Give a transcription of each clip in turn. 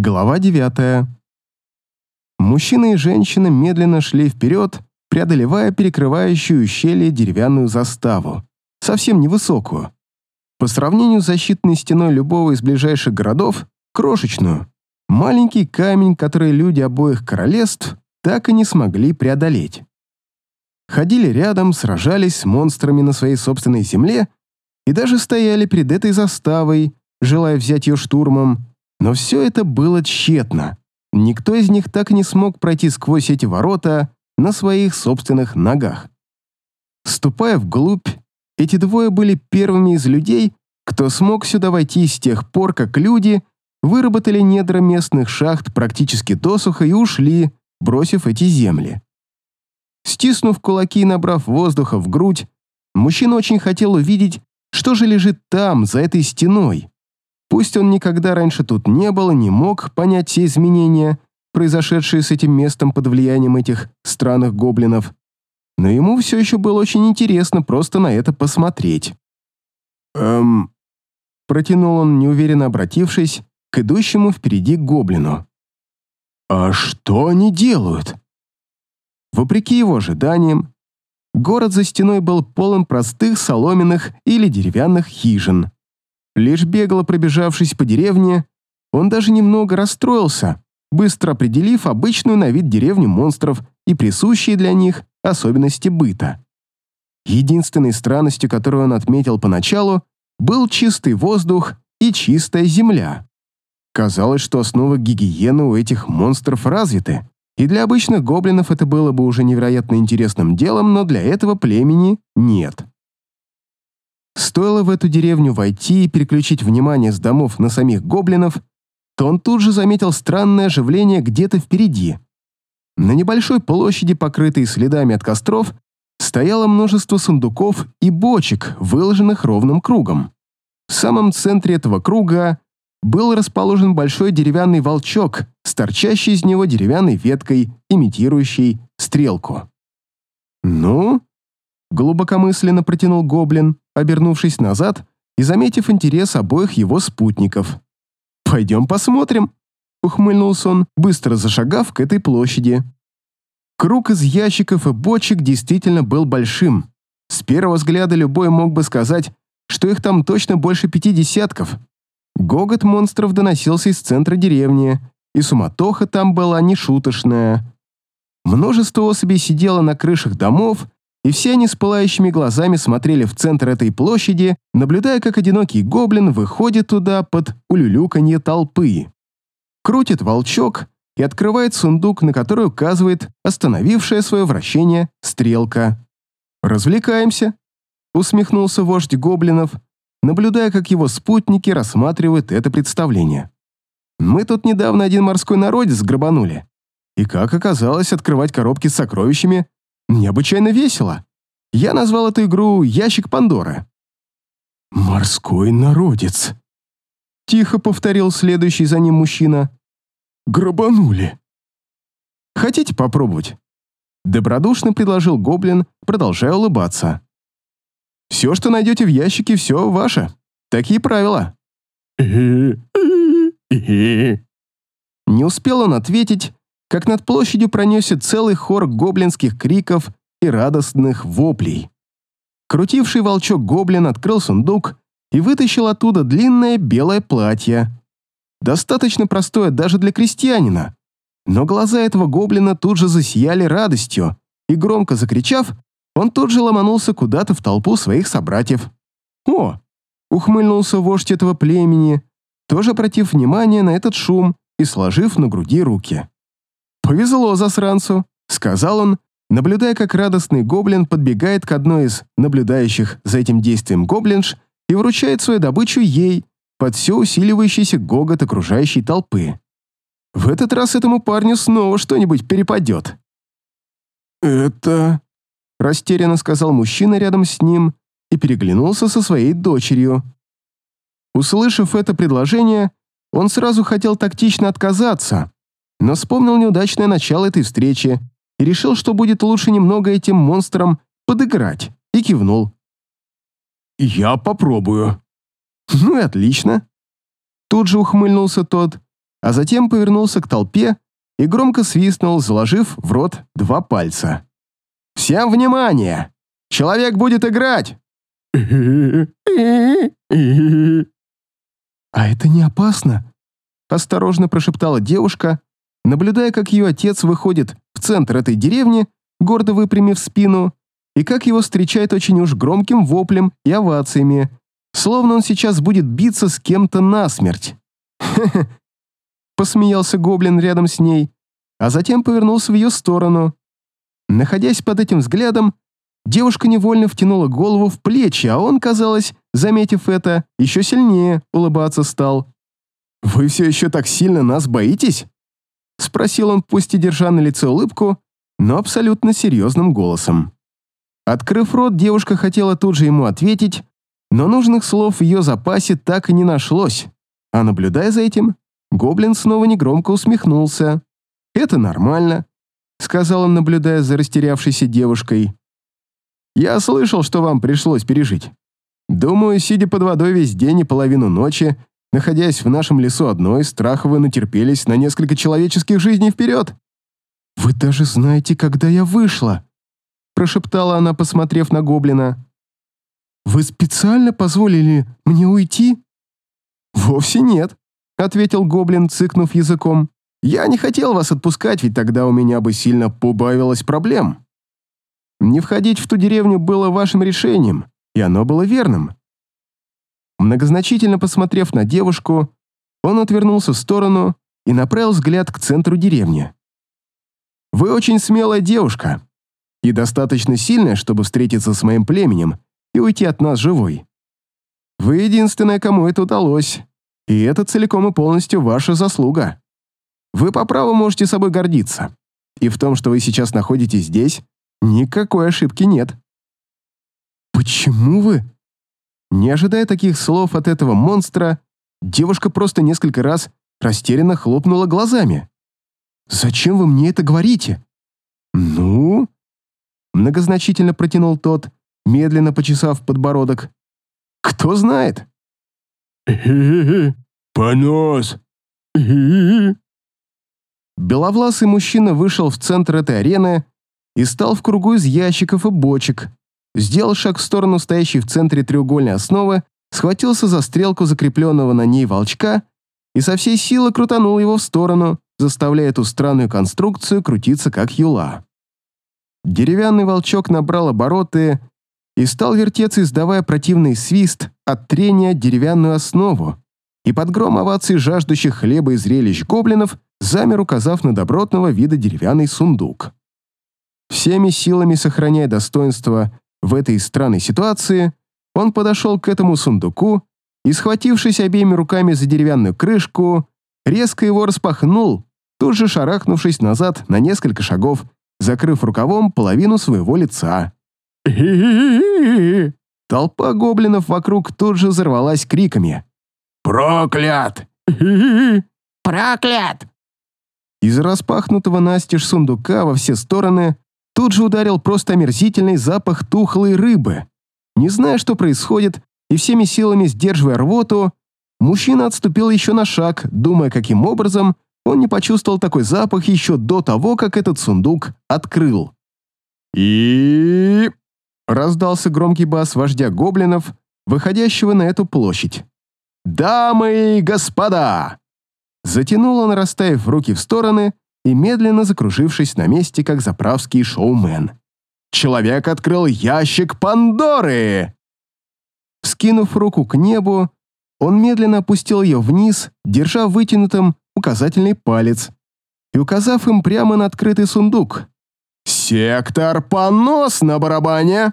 Глава девятая. Мужчина и женщина медленно шли вперед, преодолевая перекрывающую ущелье деревянную заставу, совсем невысокую. По сравнению с защитной стеной любого из ближайших городов, крошечную, маленький камень, который люди обоих королевств так и не смогли преодолеть. Ходили рядом, сражались с монстрами на своей собственной земле и даже стояли перед этой заставой, желая взять ее штурмом, но все это было тщетно. Никто из них так и не смог пройти сквозь эти ворота на своих собственных ногах. Ступая вглубь, эти двое были первыми из людей, кто смог сюда войти с тех пор, как люди выработали недра местных шахт практически досуха и ушли, бросив эти земли. Стиснув кулаки и набрав воздуха в грудь, мужчина очень хотел увидеть, что же лежит там, за этой стеной. Пусть он никогда раньше тут не был и не мог понять все изменения, произошедшие с этим местом под влиянием этих странных гоблинов, но ему все еще было очень интересно просто на это посмотреть. «Эм...» — протянул он, неуверенно обратившись к идущему впереди гоблину. «А что они делают?» Вопреки его ожиданиям, город за стеной был полон простых соломенных или деревянных хижин. Лишь бегло пробежавшись по деревне, он даже немного расстроился, быстро определив обычную на вид деревню монстров и присущие для них особенности быта. Единственной странностью, которую он отметил поначалу, был чистый воздух и чистая земля. Казалось, что основы гигиены у этих монстров развиты, и для обычных гоблинов это было бы уже невероятно интересным делом, но для этого племени нет. Стоило в эту деревню войти и переключить внимание с домов на самих гоблинов, то он тут же заметил странное оживление где-то впереди. На небольшой площади, покрытой следами от костров, стояло множество сундуков и бочек, выложенных ровным кругом. В самом центре этого круга был расположен большой деревянный волчок с торчащей из него деревянной веткой, имитирующей стрелку. «Ну?» — глубокомысленно протянул гоблин, обернувшись назад и заметив интерес обоих его спутников. «Пойдем посмотрим», — ухмыльнулся он, быстро зашагав к этой площади. Круг из ящиков и бочек действительно был большим. С первого взгляда любой мог бы сказать, что их там точно больше пяти десятков. Гогот монстров доносился из центра деревни, и суматоха там была нешуточная. Множество особей сидело на крышах домов, и все они с пылающими глазами смотрели в центр этой площади, наблюдая, как одинокий гоблин выходит туда под улюлюканье толпы. Крутит волчок и открывает сундук, на который указывает остановившая свое вращение стрелка. «Развлекаемся», — усмехнулся вождь гоблинов, наблюдая, как его спутники рассматривают это представление. «Мы тут недавно один морской народец грабанули. И, как оказалось, открывать коробки с сокровищами необычайно весело. Я назвал эту игру «Ящик Пандоры». «Морской народец», — тихо повторил следующий за ним мужчина. «Грабанули». «Хотите попробовать?» Добродушно предложил гоблин, продолжая улыбаться. Все, что найдете в ящике, все ваше. Такие правила». Не успел он ответить, как над площадью пронесся целый хор гоблинских криков и радостных воплей. Крутивший волчок-гоблин открыл сундук и вытащил оттуда длинное белое платье. Достаточно простое даже для крестьянина. Но глаза этого гоблина тут же засияли радостью, и, громко закричав, он тут же ломанулся куда-то в толпу своих собратьев. «О!» — ухмыльнулся вождь этого племени, тоже обратив внимание на этот шум и сложив на груди руки. «Повезло засранцу», — сказал он, наблюдая, как радостный гоблин подбегает к одной из наблюдающих за этим действием гоблинш и вручает свою добычу ей под все усиливающийся гогот окружающей толпы. В этот раз этому парню снова что-нибудь перепадет. «Это...» растерянно сказал мужчина рядом с ним и переглянулся со своей дочерью. Услышав это предложение, он сразу хотел тактично отказаться, но вспомнил неудачное начало этой встречи и решил, что будет лучше немного этим монстрам подыграть, и кивнул. «Я попробую». «Ну и отлично». Тут же ухмыльнулся тот, а затем повернулся к толпе и громко свистнул, заложив в рот два пальца. «Всем внимание! Человек будет играть!» «А это не опасно?» – осторожно прошептала девушка, наблюдая, как ее отец выходит в центр этой деревни, гордо выпрямив спину, и как его встречает очень уж громким воплем и овациями, словно он сейчас будет биться с кем-то насмерть. «Хе-хе!» – посмеялся гоблин рядом с ней, а затем повернулся в ее сторону. Находясь под этим взглядом, девушка невольно втянула голову в плечи, а он, казалось, заметив это, еще сильнее улыбаться стал. «Вы все еще так сильно нас боитесь?» — спросил он, пусть и держа на лице улыбку, но абсолютно серьезным голосом. Открыв рот, девушка хотела тут же ему ответить, но нужных слов в ее запасе так и не нашлось, а наблюдая за этим, гоблин снова негромко усмехнулся. «Это нормально», — сказал он, наблюдая за растерявшейся девушкой. «Я слышал, что вам пришлось пережить. Думаю, сидя под водой весь день и половину ночи, находясь в нашем лесу одной, страха вы натерпелись на несколько человеческих жизней вперед». «Вы даже знаете, когда я вышла», — прошептала она, посмотрев на гоблина. «Вы специально позволили мне уйти?» «Вовсе нет», — ответил гоблин, цыкнув языком. «Я не хотел вас отпускать, ведь тогда у меня бы сильно побавилось проблем. Не входить в ту деревню было вашим решением, и оно было верным». Многозначительно посмотрев на девушку, он отвернулся в сторону и направил взгляд к центру деревни. «Вы очень смелая девушка и достаточно сильная, чтобы встретиться с моим племенем и уйти от нас живой. Вы единственная, кому это удалось, и это целиком и полностью ваша заслуга. Вы по праву можете собой гордиться, и в том, что вы сейчас находитесь здесь, никакой ошибки нет. Почему вы? Не ожидая таких слов от этого монстра, девушка просто несколько раз растерянно хлопнула глазами. «Зачем вы мне это говорите?» «Ну?» Многозначительно протянул тот, медленно почесав подбородок. «Кто знает?» «Понос!» Беловласый мужчина вышел в центр этой арены и стал в кругу из ящиков и бочек, сделал шаг в сторону стоящей в центре треугольной основы, схватился за стрелку закрепленного на ней волчка и со всей силы крутанул его в сторону, заставляя эту странную конструкцию крутиться как юла. Деревянный волчок набрал обороты и стал вертеться, издавая противный свист от трения деревянную основу, и под гром оваций жаждущих хлеба и зрелищ гоблинов замер, указав на добротного вида деревянный сундук. Всеми силами сохраняя достоинство в этой странной ситуации, он подошел к этому сундуку и, схватившись обеими руками за деревянную крышку, резко его распахнул, тут же шарахнувшись назад на несколько шагов, закрыв рукавом половину своего лица. Толпа гоблинов вокруг тут же взорвалась криками. «Проклят! Проклят!» Из распахнутого настежь сундука во все стороны тут же ударил просто омерзительный запах тухлой рыбы. Не зная, что происходит, и всеми силами сдерживая рвоту, мужчина отступил еще на шаг, думая, каким образом он не почувствовал такой запах еще до того, как этот сундук открыл. И... Раздался громкий бас вождя гоблинов, выходящего на эту площадь. «Дамы и господа!» Затянул он, расставив руки в стороны и медленно закружившись на месте, как заправский шоумен. «Человек открыл ящик Пандоры!» Скинув руку к небу, он медленно опустил ее вниз, держа вытянутым указательный палец и указав им прямо на открытый сундук. «Сектор понос на барабане!»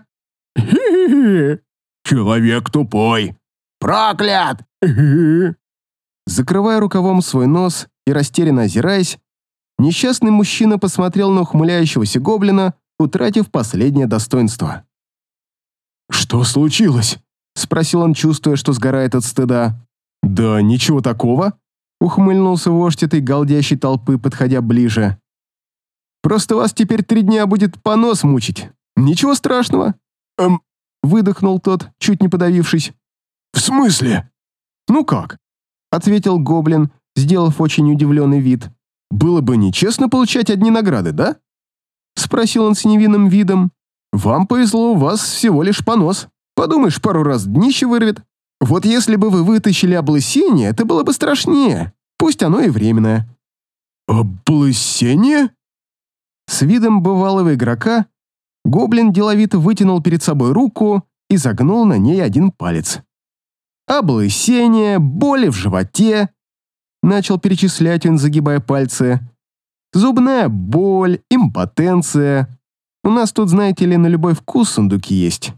Человек тупой! Проклят! Закрывая рукавом свой нос и растерянно озираясь, несчастный мужчина посмотрел на ухмыляющегося гоблина, утратив последнее достоинство. «Что случилось?» — спросил он, чувствуя, что сгорает от стыда. «Да ничего такого», — ухмыльнулся вождь этой галдящей толпы, подходя ближе. «Просто вас теперь три дня будет понос мучить. Ничего страшного». «Эм...» — выдохнул тот, чуть не подавившись. В смысле? «Ну как?» — ответил гоблин, сделав очень удивленный вид. «Было бы нечестно получать одни награды, да?» Спросил он с невинным видом. «Вам повезло, у вас всего лишь понос. Подумаешь, пару раз днище вырвет. Вот если бы вы вытащили облысение, это было бы страшнее. Пусть оно и временное». «Облысение?» С видом бывалого игрока гоблин деловито вытянул перед собой руку и загнул на ней один палец. «Облысение, боли в животе», — начал перечислять он, загибая пальцы. «Зубная боль, импотенция. У нас тут, знаете ли, на любой вкус сундуки есть.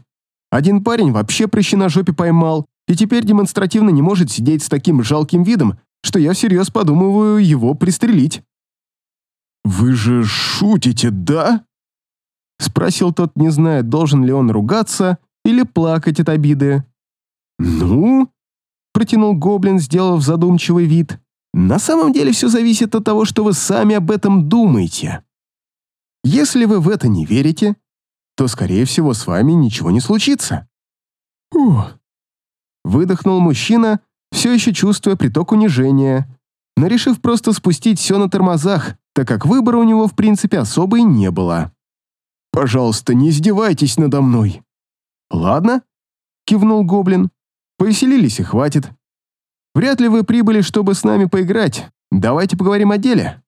Один парень вообще прыщи на жопе поймал и теперь демонстративно не может сидеть с таким жалким видом, что я всерьез подумываю его пристрелить». «Вы же шутите, да?» Спросил тот, не зная, должен ли он ругаться или плакать от обиды. «Ну?» — протянул гоблин, сделав задумчивый вид. «На самом деле все зависит от того, что вы сами об этом думаете. Если вы в это не верите, то, скорее всего, с вами ничего не случится». «Ух!» — выдохнул мужчина, все еще чувствуя приток унижения, но решив просто спустить все на тормозах, так как выбора у него, в принципе, особо и не было. «Пожалуйста, не издевайтесь надо мной». «Ладно», — кивнул гоблин. «Повеселились и хватит. Вряд ли вы прибыли, чтобы с нами поиграть. Давайте поговорим о деле».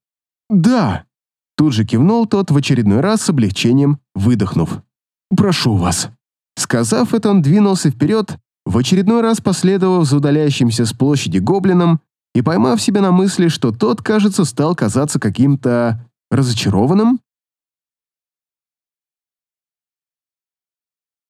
«Да», — тут же кивнул тот в очередной раз с облегчением, выдохнув. «Прошу вас». Сказав это, он двинулся вперед, в очередной раз последовав за удаляющимся с площади гоблином и поймав себя на мысли, что тот, кажется, стал казаться каким-то разочарованным,